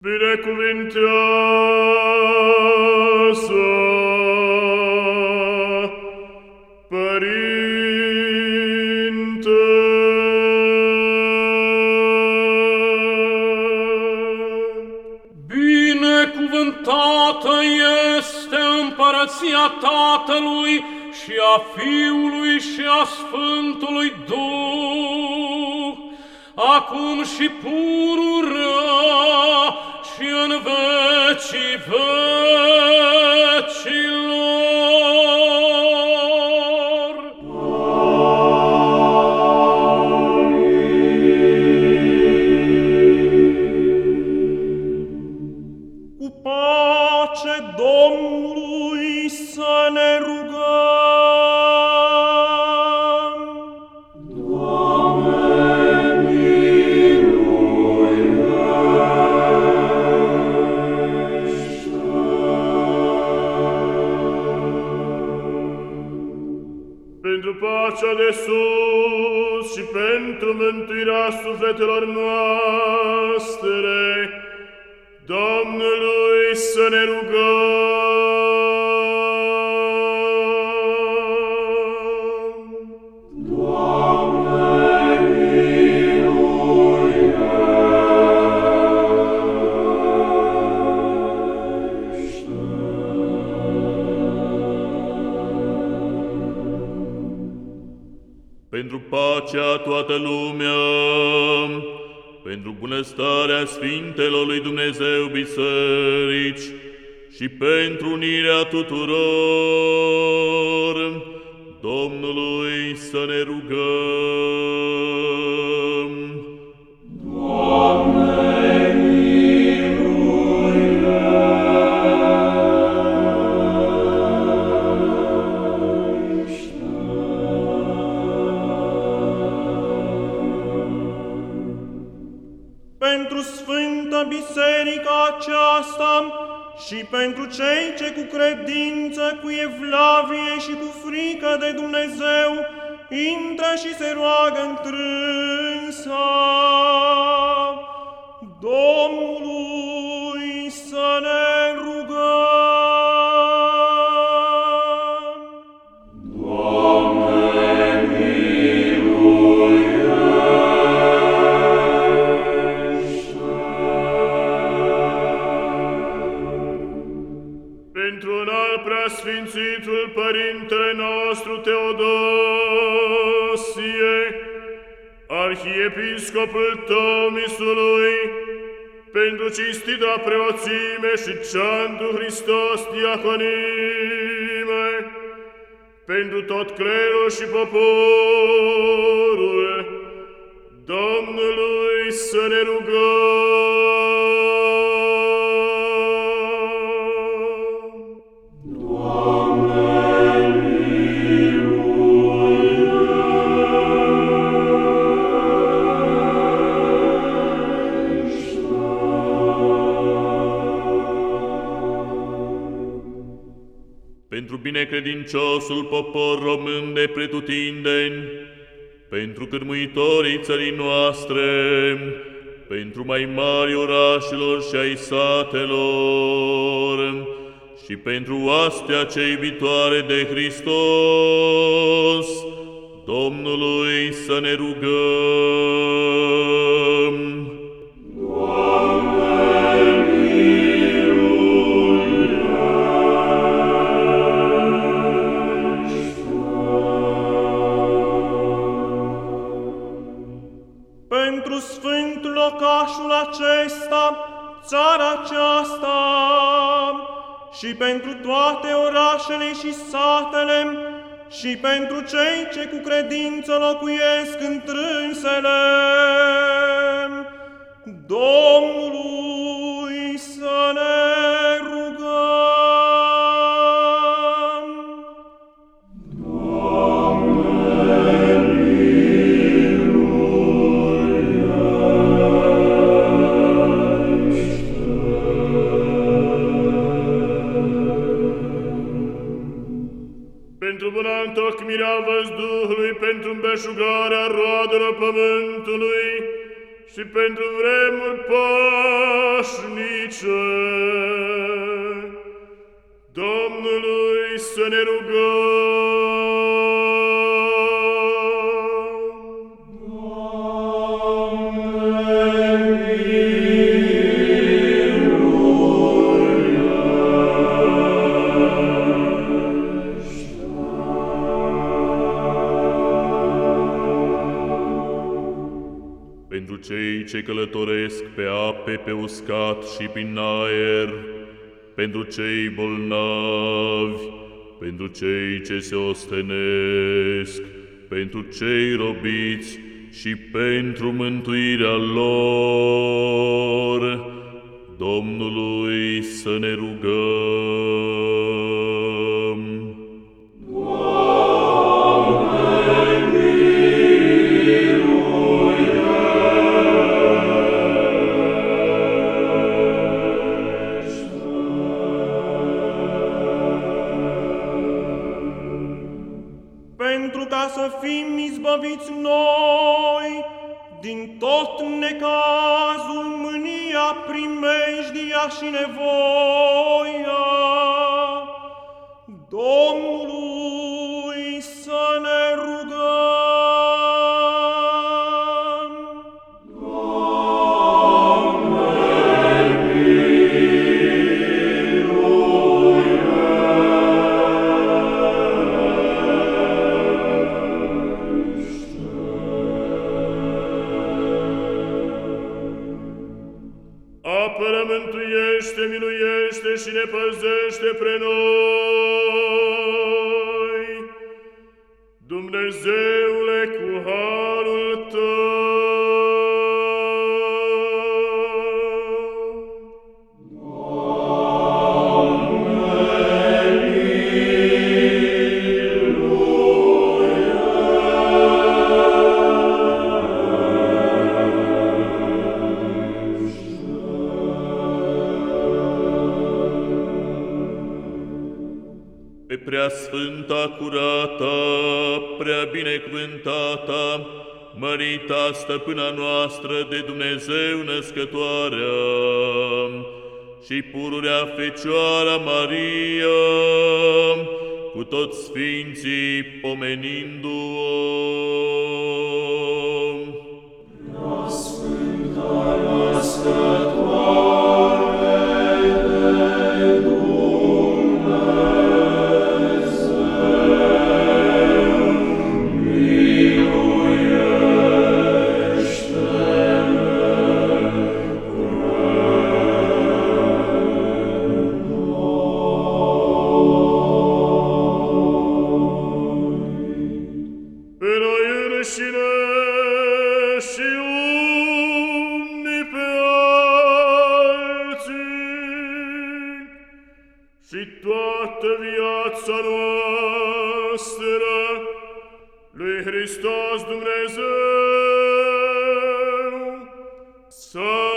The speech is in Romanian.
Binecuvântează, Părinte! Binecuvântată este împărăția Tatălui și a Fiului și a Sfântului Duh, acum și pururea și în vecii. Pentru pacea de sus și pentru mântuirea sufletelor noastre, Domnului să ne rugăm. Pentru pacea toată lumea, pentru bunăstarea Sfintelor lui Dumnezeu biserici și pentru unirea tuturor, Domnului să ne rugăm. Pentru Sfânta Biserica aceasta și pentru cei ce cu credință, cu evlavie și cu frică de Dumnezeu intră și se roagă întrânsa. Domnului preasfințitul Părintele nostru Teodosie, Arhiepiscopul Tomisului, pentru cinstita preoțime și ceantul Hristos diaconime, pentru tot clerul și poporul, Domnului să ne rugăm. Pentru binecredinciosul popor român de pretutindeni, pentru cârmuitorii țării noastre, pentru mai mari orașelor și ai satelor, și pentru oastea cei iubitoare de Hristos, Domnului să ne rugăm. Țara aceasta, și pentru toate orașele și satele, și pentru cei ce cu credință locuiesc întrânsele. Domnului să ne întocmirea văzduhului, pentru îmbeșugarea roadelor pământului și și pentru vremuri pașnice. Domnului să ne rugăm. Călătoresc pe ape, pe uscat și prin aer, pentru cei bolnavi, pentru cei ce se ostenesc, pentru cei robiți și pentru mântuirea lor, Domnului să ne rugăm. Ca să fim izbăviți noi din tot necazul, mânia, primejdia și nevoia. Domnului păzește pre noi. Dumnezeule, cu harul prea sfânta, curată, prea binecuvântata, mărita stăpâna noastră de Dumnezeu născătoarea și pururea Fecioara Maria, cu toți sfinții pomenindu-o. și toată viața noastră lui Hristos Dumnezeu să